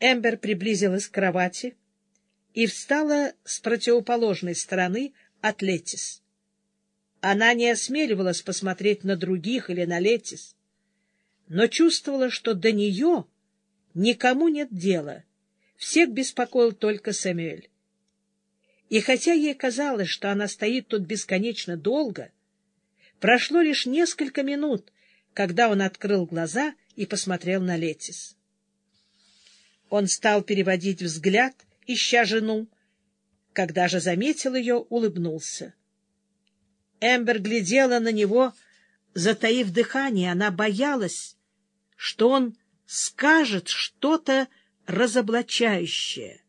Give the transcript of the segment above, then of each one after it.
Эмбер приблизилась к кровати и встала с противоположной стороны от Летис. Она не осмеливалась посмотреть на других или на Летис, но чувствовала, что до нее никому нет дела, всех беспокоил только Сэмюэль. И хотя ей казалось, что она стоит тут бесконечно долго, прошло лишь несколько минут, когда он открыл глаза и посмотрел на Летис. Он стал переводить взгляд, ища жену. Когда же заметил ее, улыбнулся. Эмбер глядела на него, затаив дыхание. Она боялась, что он скажет что-то разоблачающее.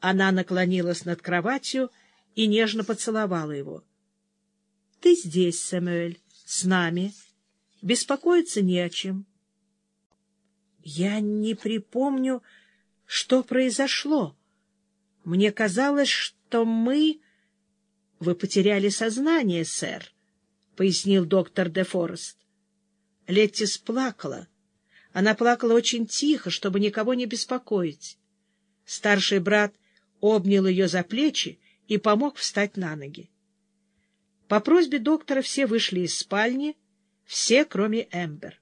Она наклонилась над кроватью и нежно поцеловала его. — Ты здесь, Сэмюэль, с нами. Беспокоиться не о чем. Я не припомню, что произошло. Мне казалось, что мы... — Вы потеряли сознание, сэр, — пояснил доктор де Форест. Леттис плакала. Она плакала очень тихо, чтобы никого не беспокоить. Старший брат обнял ее за плечи и помог встать на ноги. По просьбе доктора все вышли из спальни, все, кроме Эмбер.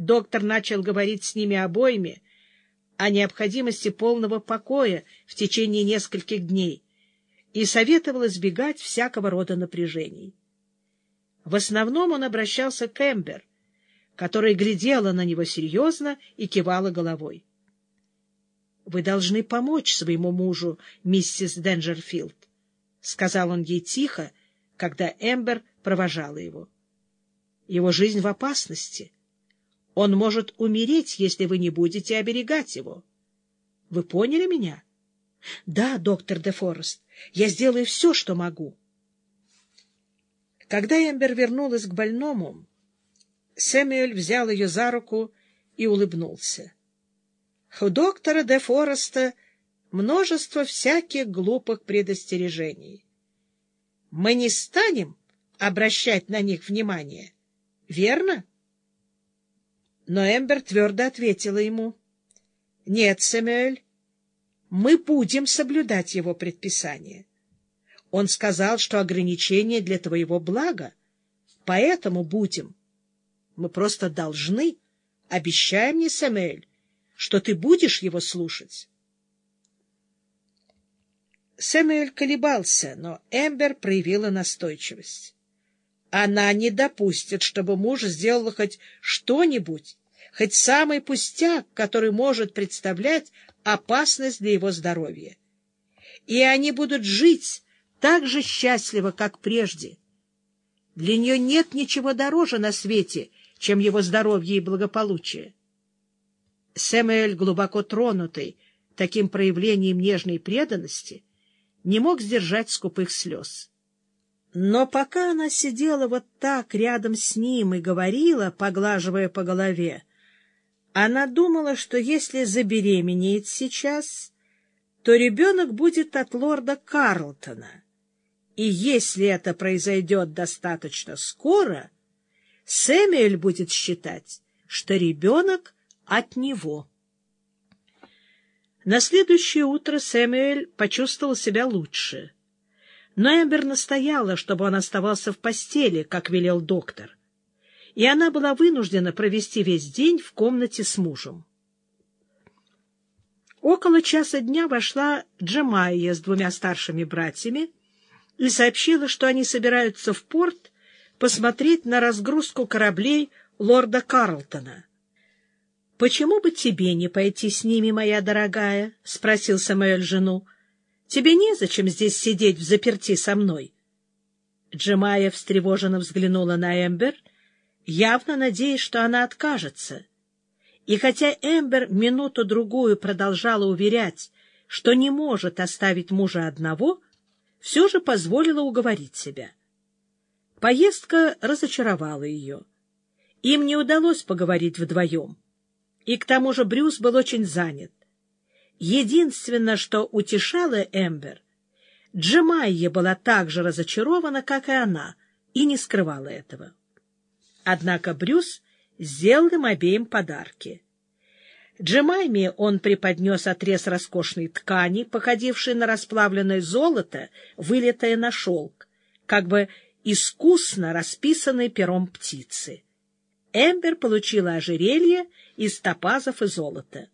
Доктор начал говорить с ними обоими о необходимости полного покоя в течение нескольких дней и советовал избегать всякого рода напряжений. В основном он обращался к Эмбер, которая глядела на него серьезно и кивала головой. — Вы должны помочь своему мужу, миссис Денджерфилд, — сказал он ей тихо, когда Эмбер провожала его. — Его жизнь в опасности — он может умереть, если вы не будете оберегать его. Вы поняли меня? — Да, доктор де Форест, я сделаю все, что могу. Когда Эмбер вернулась к больному, Сэмюэль взял ее за руку и улыбнулся. У доктора де Фореста множество всяких глупых предостережений. Мы не станем обращать на них внимание, верно? — но Эмбер твердо ответила ему. — Нет, Сэмюэль, мы будем соблюдать его предписание. Он сказал, что ограничение для твоего блага, поэтому будем. Мы просто должны. Обещай мне, Сэмюэль, что ты будешь его слушать. Сэмюэль колебался, но Эмбер проявила настойчивость. Она не допустит, чтобы муж сделал хоть что-нибудь, хоть самый пустяк, который может представлять опасность для его здоровья. И они будут жить так же счастливо, как прежде. Для нее нет ничего дороже на свете, чем его здоровье и благополучие. Сэмюэль, глубоко тронутый таким проявлением нежной преданности, не мог сдержать скупых слез. Но пока она сидела вот так рядом с ним и говорила, поглаживая по голове, она думала, что если забеременеет сейчас, то ребенок будет от лорда Карлтона. И если это произойдет достаточно скоро, Сэмюэль будет считать, что ребенок от него. На следующее утро Сэмюэль почувствовал себя лучше. Но Эмбер настояла, чтобы он оставался в постели, как велел доктор и она была вынуждена провести весь день в комнате с мужем. Около часа дня вошла Джамайя с двумя старшими братьями и сообщила, что они собираются в порт посмотреть на разгрузку кораблей лорда Карлтона. — Почему бы тебе не пойти с ними, моя дорогая? — спросил Самуэль жену. — Тебе незачем здесь сидеть в заперти со мной. Джемая встревоженно взглянула на Эмбер — явно надеясь, что она откажется. И хотя Эмбер минуту-другую продолжала уверять, что не может оставить мужа одного, все же позволила уговорить себя. Поездка разочаровала ее. Им не удалось поговорить вдвоем. И к тому же Брюс был очень занят. Единственное, что утешало Эмбер, Джемайя была так же разочарована, как и она, и не скрывала этого. Однако Брюс сделал им обеим подарки. Джемайме он преподнес отрез роскошной ткани, походившей на расплавленное золото, вылитое на шелк, как бы искусно расписанный пером птицы. Эмбер получила ожерелье из топазов и золота.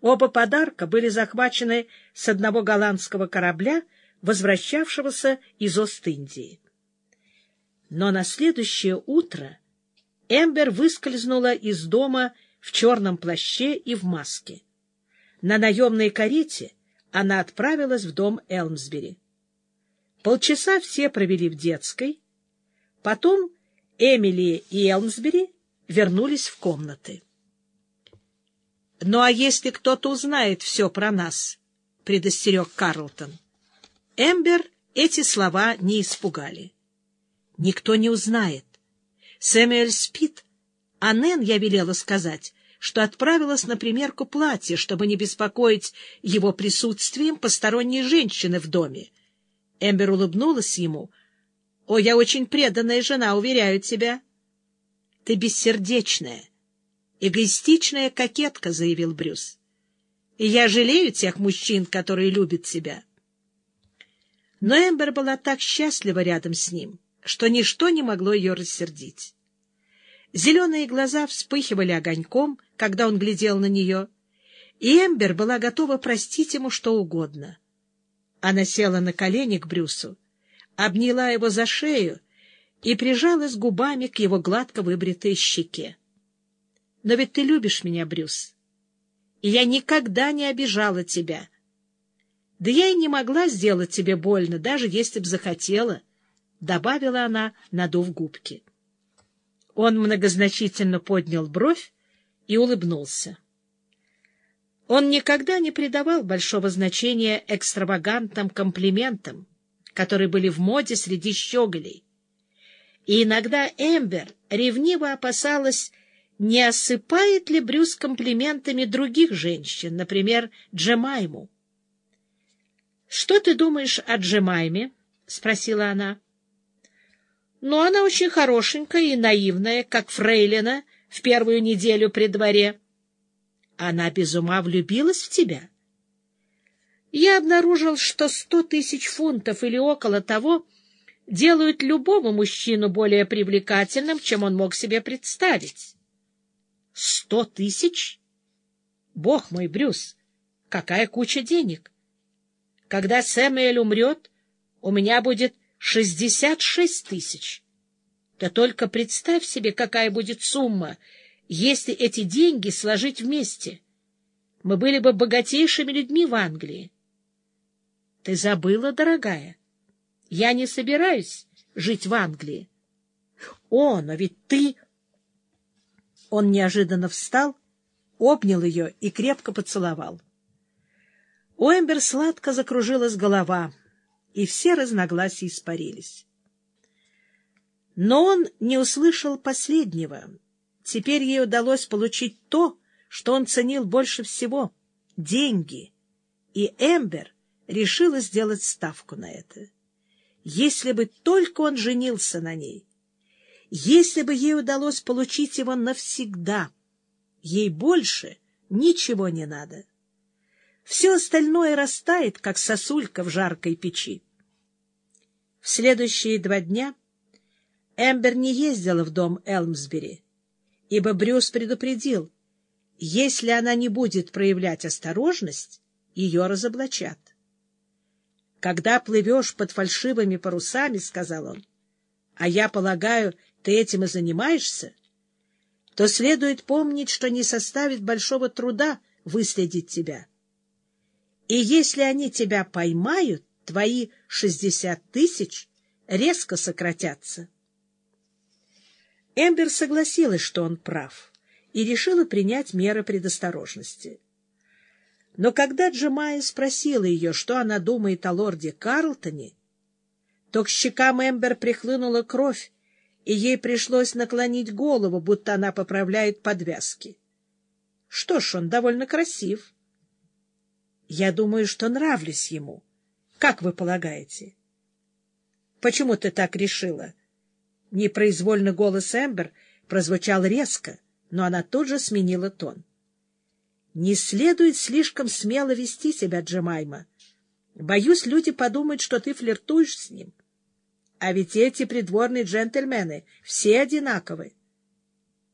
Оба подарка были захвачены с одного голландского корабля, возвращавшегося из Ост-Индии. Но на следующее утро Эмбер выскользнула из дома в черном плаще и в маске. На наемной карете она отправилась в дом Элмсбери. Полчаса все провели в детской, потом Эмили и Элмсбери вернулись в комнаты. — Ну а если кто-то узнает все про нас? — предостерег Карлтон. Эмбер эти слова не испугали. — Никто не узнает. Сэмюэль спит, а Нэн я велела сказать, что отправилась на примерку платья, чтобы не беспокоить его присутствием посторонней женщины в доме. Эмбер улыбнулась ему. — О, я очень преданная жена, уверяю тебя. — Ты бессердечная, эгоистичная кокетка, — заявил Брюс. — И я жалею тех мужчин, которые любят тебя. Но Эмбер была так счастлива рядом с ним, что ничто не могло ее рассердить. Зеленые глаза вспыхивали огоньком, когда он глядел на нее, и Эмбер была готова простить ему что угодно. Она села на колени к Брюсу, обняла его за шею и прижалась губами к его гладко выбритой щеке. — Но ведь ты любишь меня, Брюс, и я никогда не обижала тебя. Да я и не могла сделать тебе больно, даже если б захотела, — добавила она, надув губки. Он многозначительно поднял бровь и улыбнулся. Он никогда не придавал большого значения экстравагантным комплиментам, которые были в моде среди щеголей. И иногда Эмбер ревниво опасалась, не осыпает ли Брюс комплиментами других женщин, например, Джемайму. — Что ты думаешь о Джемайме? — спросила она. — Ну, она очень хорошенькая и наивная, как фрейлина в первую неделю при дворе. Она без ума влюбилась в тебя? Я обнаружил, что сто тысяч фунтов или около того делают любого мужчину более привлекательным, чем он мог себе представить. Сто тысяч? Бог мой, Брюс, какая куча денег! Когда Сэмюэль умрет, у меня будет шестьдесят шесть тысяч. Да только представь себе, какая будет сумма, если эти деньги сложить вместе. Мы были бы богатейшими людьми в Англии. Ты забыла, дорогая? Я не собираюсь жить в Англии. О, но ведь ты... Он неожиданно встал, обнял ее и крепко поцеловал. У Эмбер сладко закружилась голова, и все разногласия испарились. Но он не услышал последнего — Теперь ей удалось получить то, что он ценил больше всего — деньги. И Эмбер решила сделать ставку на это. Если бы только он женился на ней, если бы ей удалось получить его навсегда, ей больше ничего не надо. Все остальное растает, как сосулька в жаркой печи. В следующие два дня Эмбер не ездила в дом Элмсбери ибо Брюс предупредил, если она не будет проявлять осторожность, ее разоблачат. «Когда плывешь под фальшивыми парусами, — сказал он, — а я полагаю, ты этим и занимаешься, то следует помнить, что не составит большого труда выследить тебя. И если они тебя поймают, твои шестьдесят тысяч резко сократятся. Эмбер согласилась, что он прав, и решила принять меры предосторожности. Но когда Джемайя спросила ее, что она думает о лорде Карлтоне, то к щекам Эмбер прихлынула кровь, и ей пришлось наклонить голову, будто она поправляет подвязки. Что ж, он довольно красив. Я думаю, что нравлюсь ему. Как вы полагаете? Почему ты так решила? — Непроизвольно голос Эмбер прозвучал резко, но она тут же сменила тон. Не следует слишком смело вести себя, Джемайма. Боюсь, люди подумают, что ты флиртуешь с ним. А ведь эти придворные джентльмены все одинаковы.